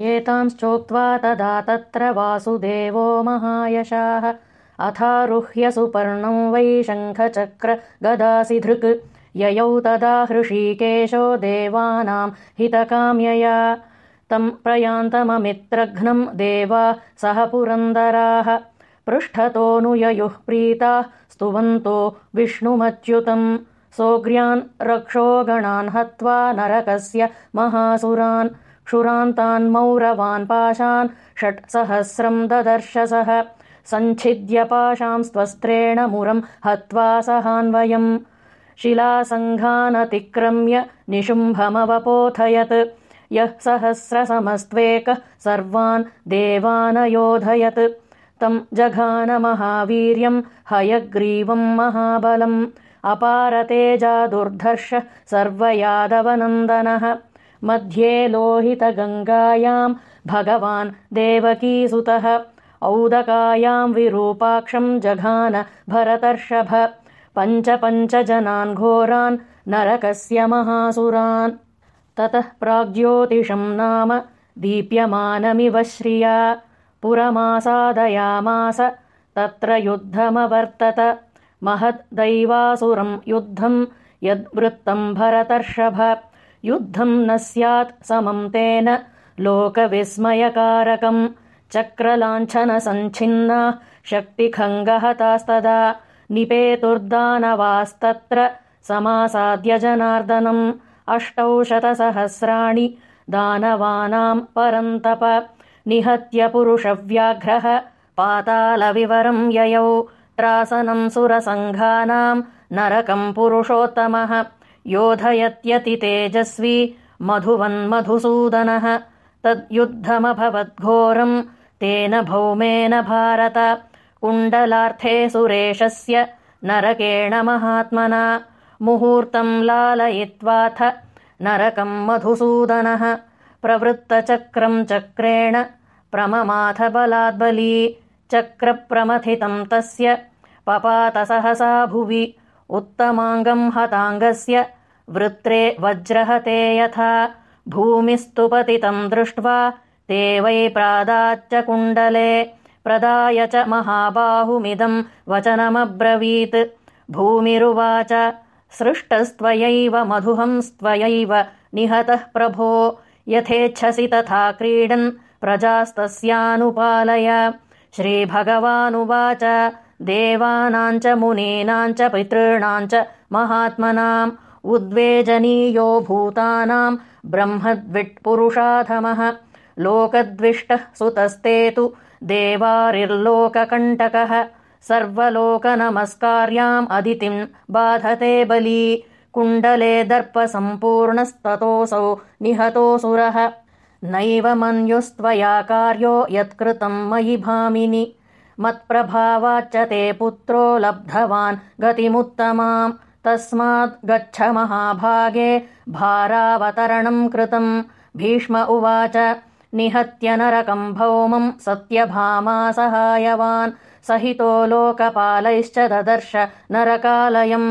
एतांश्चोक्त्वा तदा तत्र वासुदेवो महायशाः। अथारुह्य सुपर्णौ वै शङ्खचक्र गदासिधृक्। ययौ तदा हृषीकेशो देवानां हितकाम्यया। तम् प्रयान्तममित्रघ्नम् देवा सह पुरन्दराः। पृष्ठतोऽनुययुः प्रीताः स्तुवन्तो विष्णुमच्युतम्। सोऽग्र्यान् रक्षोगणान् हत्वा नरकस्य महासुरान् क्षुरान्तान्मौरवान् पाशान् षट्सहस्रम् ददर्शसः सञ्छिद्यपाशांस्त्वस्त्रेण मुरम् हत्वा सहान्वयम् शिलासङ्घानतिक्रम्य निशुम्भमवपोथयत्। यः सहस्रसमस्त्वेकः सर्वान् देवानयोधयत्। तम् जघानमहावीर्यम् हयग्रीवम् महाबलम्। अपारतेजादुर्धर्ष सर्वयादवनन्दनः मध्ये लोहितगङ्गायाम् भगवान् देवकीसुतः औदकायाम् विरूपाक्षम् जघान भरतर्षभ पञ्च पञ्च जनान् घोरान् नरकस्य महासुरान्। ततः प्राग्ज्योतिषम् नाम दीप्यमानमिव श्रिया। पुरमासादयामास तत्र युद्धमवर्तत। महद्दैवासुरम् युद्धम् यद्वृत्तम् भरतर्षभ युद्धम् न स्यात् समम् तेन लोकविस्मयकारकम्। चक्रलाञ्छनसञ्छिन्ना शक्तिखङ्गहतास्तदा निपेतुर्दानवास्तत्र समासाद्य जनार्दनम्। अष्टौ शतसहस्राणि दानवानाम् परन्तप निहत्य पुरुषव्याघ्रः पातालविवरम् ययौ त्रासनम् सुरसङ्घानाम् नरकम् पुरुषोत्तमः योधयत्यतितेजस्वी मधुवन्मधुसूदनः। तद्युद्धमभवद्घोरम् तेन भौमेन भारत। कुण्डलार्थे सुरेशस्य नरकेण महात्मना। मुहूर्तम् लालयित्वाथ नरकम् मधुसूदनः। प्रवृत्तचक्रम् चक्रेण प्रममाथ बलाद्बली। चक्रप्रमथितम् तस्य पपातसहसा भुवि। उत्तमाङ्गम् हताङ्गस्य वृत्रे वज्रहते यथा भूमिस्तुपतितम् दृष्ट्वा ते वै प्रादाच्च कुण्डले प्रदाय च महाबाहुमिदम् वचनमब्रवीत्। भूमिरुवाच सृष्टस्त्वयैव मधुहंस्त्वयैव निहतः प्रभो यथेच्छसि तथा क्रीडन् प्रजास्तस्यानुपालय। श्रीभगवानुवाच देवानाम् च मुनीनाम् च पितॄणाम् च महात्मनाम् उद्वेजनीयो भूतानाम् ब्रह्मद्विट्पुरुषाधमः। लोकद्विष्टः सुतस्ते तु देवारिर्लोककण्टकः। सर्वलोकनमस्कार्याम् अदितिम् बाधते बली। कुण्डले दर्पसम्पूर्णस्ततोऽसौ निहतोऽसुरः नैव मन्युस्त्वया कार्यो यत्कृतम् मयि भामिनि। मत्प्रभावाच्च ते पुत्रो लब्धवान् गतिमुत्तमाम् तस्माद् गच्छ महाभागे भारावतरणम् कृतम्। भीष्म उवाच निहत्य नरकम् भौमम् सत्यभामा सहायवान् सहितो लोकपालैश्च ददर्श नरकालयम्